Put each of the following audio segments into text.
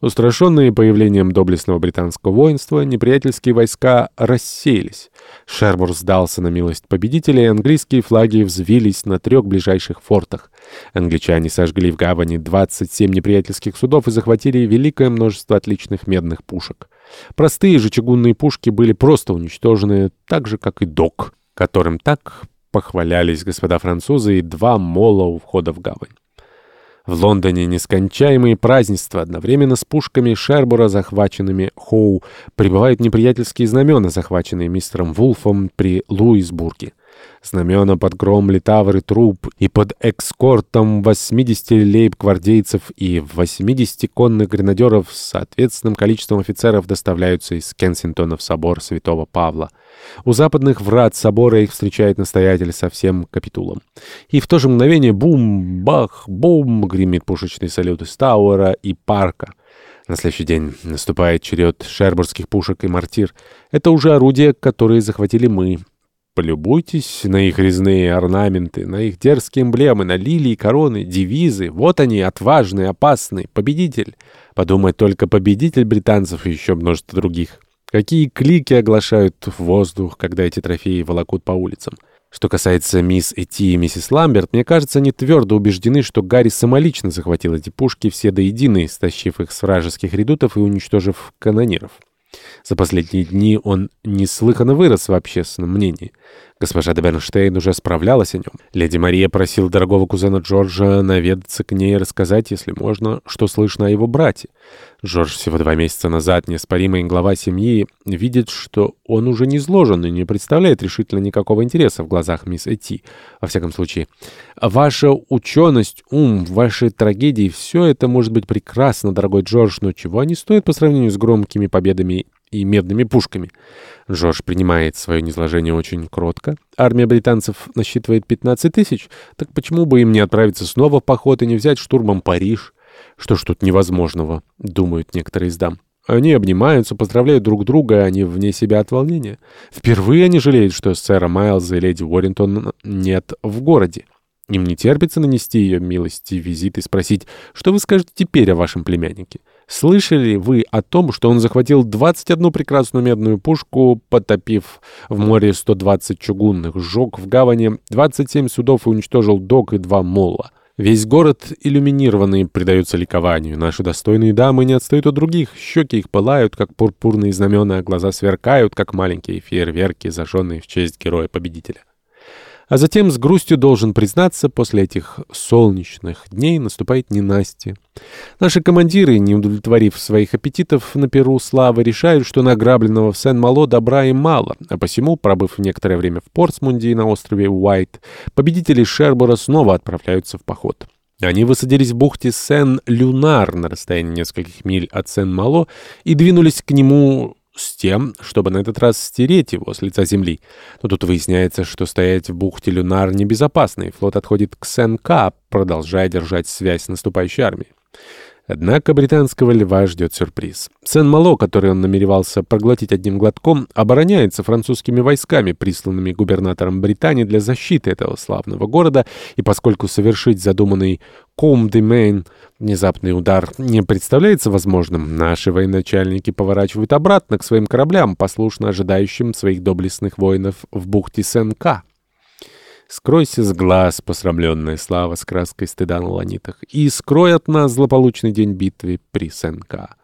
Устрашенные появлением доблестного британского воинства, неприятельские войска рассеялись. Шербур сдался на милость победителей, и английские флаги взвились на трех ближайших фортах. Англичане сожгли в гавани 27 неприятельских судов и захватили великое множество отличных медных пушек. Простые же чугунные пушки были просто уничтожены, так же, как и док, которым так похвалялись господа французы и два мола у входа в гавань. В Лондоне нескончаемые празднества. Одновременно с пушками Шербура, захваченными Хоу, прибывают неприятельские знамена, захваченные мистером Вулфом при Луисбурге. Знамена под гром литавр и труп и под экскортом 80 лейб-гвардейцев и 80 конных гренадеров с соответственным количеством офицеров доставляются из Кенсингтона в собор святого Павла. У западных врат собора их встречает настоятель со всем капитулом. И в то же мгновение бум, бах, бум гремит пушечный салют из Тауэра и Парка. На следующий день наступает черед шербургских пушек и мортир. Это уже орудия, которые захватили мы. Полюбуйтесь на их резные орнаменты, на их дерзкие эмблемы, на лилии, короны, девизы. Вот они, отважный, опасный, победитель. Подумать только победитель британцев и еще множество других. Какие клики оглашают воздух, когда эти трофеи волокут по улицам. Что касается мисс Эти и миссис Ламберт, мне кажется, они твердо убеждены, что Гарри самолично захватил эти пушки все до единой, стащив их с вражеских редутов и уничтожив канониров. За последние дни он неслыханно вырос в общественном мнении. Госпожа де Бернштейн уже справлялась о нем. Леди Мария просила дорогого кузена Джорджа наведаться к ней и рассказать, если можно, что слышно о его брате. Джордж всего два месяца назад, неоспоримый глава семьи, видит, что он уже не изложен и не представляет решительно никакого интереса в глазах мисс Эти. Во всяком случае, ваша ученость, ум, ваши трагедии — все это может быть прекрасно, дорогой Джордж, но чего они стоят по сравнению с громкими победами и медными пушками. Жорж принимает свое низложение очень кротко. Армия британцев насчитывает 15 тысяч, так почему бы им не отправиться снова в поход и не взять штурмом Париж? Что ж тут невозможного, думают некоторые из дам. Они обнимаются, поздравляют друг друга, они вне себя от волнения. Впервые они жалеют, что сэра Майлза и леди Уоррентон нет в городе. Им не терпится нанести ее милости визит и спросить, что вы скажете теперь о вашем племяннике. Слышали вы о том, что он захватил 21 прекрасную медную пушку, потопив в море 120 чугунных, сжег в гавани 27 судов и уничтожил док и два мола? Весь город иллюминированный предается ликованию. Наши достойные дамы не отстают от других. Щеки их пылают, как пурпурные знамена, глаза сверкают, как маленькие фейерверки, зажженные в честь героя-победителя. А затем с грустью должен признаться, после этих солнечных дней наступает ненастье. Наши командиры, не удовлетворив своих аппетитов на перу славы, решают, что награбленного в Сен-Мало добра им мало, а посему, пробыв некоторое время в Портсмунде и на острове Уайт, победители Шербора снова отправляются в поход. Они высадились в бухте Сен-Люнар на расстоянии нескольких миль от Сен-Мало и двинулись к нему с тем, чтобы на этот раз стереть его с лица земли. Но тут выясняется, что стоять в бухте Люнар небезопасно, и флот отходит к Сен-Кап, продолжая держать связь с наступающей армией. Однако британского льва ждет сюрприз. Сен-Мало, который он намеревался проглотить одним глотком, обороняется французскими войсками, присланными губернатором Британии для защиты этого славного города, и поскольку совершить задуманный Ком-де-Мейн внезапный удар не представляется возможным, наши военачальники поворачивают обратно к своим кораблям, послушно ожидающим своих доблестных воинов в бухте Сен-Ка. Скройся с глаз, посрамленная слава с краской стыда на ланитах, и скрой от нас злополучный день битвы при Сенка.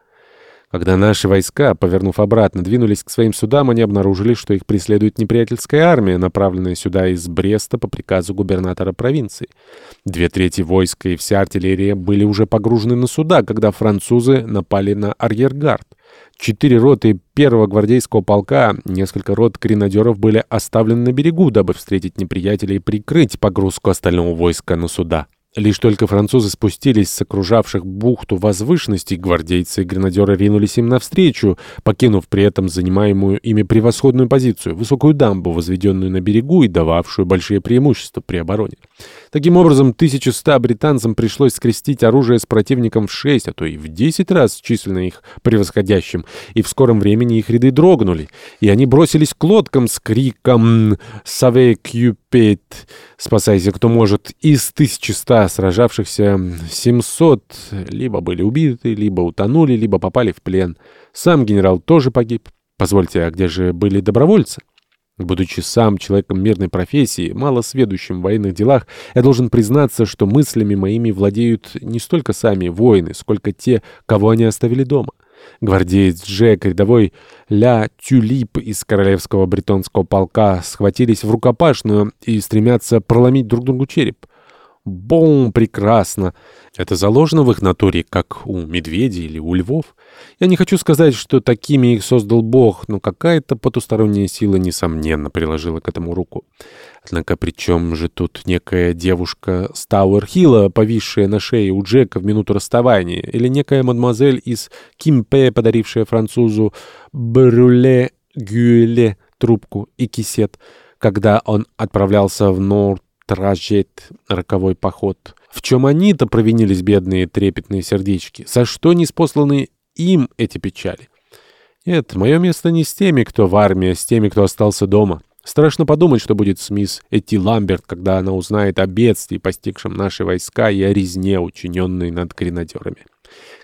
Когда наши войска, повернув обратно, двинулись к своим судам, они обнаружили, что их преследует неприятельская армия, направленная сюда из Бреста по приказу губернатора провинции. Две трети войска и вся артиллерия были уже погружены на суда, когда французы напали на арьергард. Четыре роты первого гвардейского полка, несколько рот гренадеров были оставлены на берегу, дабы встретить неприятелей и прикрыть погрузку остального войска на суда. Лишь только французы спустились с окружавших бухту возвышенностей, гвардейцы и гренадеры ринулись им навстречу, покинув при этом занимаемую ими превосходную позицию, высокую дамбу, возведенную на берегу и дававшую большие преимущества при обороне. Таким образом, 1100 британцам пришлось скрестить оружие с противником в 6, а то и в 10 раз численно их превосходящим, и в скором времени их ряды дрогнули, и они бросились к лодкам с криком «Саве кюпет!» «Спасайся, кто может!» из 1100 сражавшихся 700 либо были убиты, либо утонули, либо попали в плен. Сам генерал тоже погиб. Позвольте, а где же были добровольцы? Будучи сам человеком мирной профессии, мало сведущим в военных делах, я должен признаться, что мыслями моими владеют не столько сами воины, сколько те, кого они оставили дома. Гвардеец Джек, рядовой Ля Тюлип из королевского бретонского полка схватились в рукопашную и стремятся проломить друг другу череп. Бом, прекрасно. Это заложено в их натуре, как у медведей или у львов. Я не хочу сказать, что такими их создал Бог, но какая-то потусторонняя сила, несомненно, приложила к этому руку. Однако при чем же тут некая девушка с Тауэр-Хилла, повисшая на шее у Джека в минуту расставания, или некая мадемуазель из Кимпе, подарившая французу Брюле Гюле трубку и кисет, когда он отправлялся в Норт тражет роковой поход. В чем они-то провинились, бедные трепетные сердечки? За что не спосланы им эти печали? Нет, мое место не с теми, кто в армии, а с теми, кто остался дома. Страшно подумать, что будет с мисс Эти Ламберт, когда она узнает о бедствии, постигшем наши войска, и о резне, учиненной над гренадерами.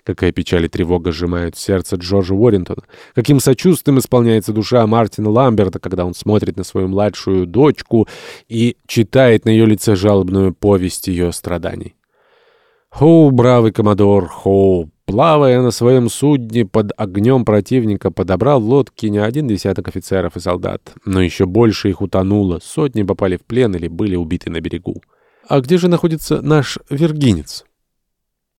Какая печаль и тревога сжимают сердце Джорджа Уоррентона. Каким сочувствием исполняется душа Мартина Ламберта, когда он смотрит на свою младшую дочку и читает на ее лице жалобную повесть ее страданий. Хоу, бравый коммодор, хоу, плавая на своем судне под огнем противника, подобрал в лодке не один десяток офицеров и солдат, но еще больше их утонуло, сотни попали в плен или были убиты на берегу. А где же находится наш вергинец?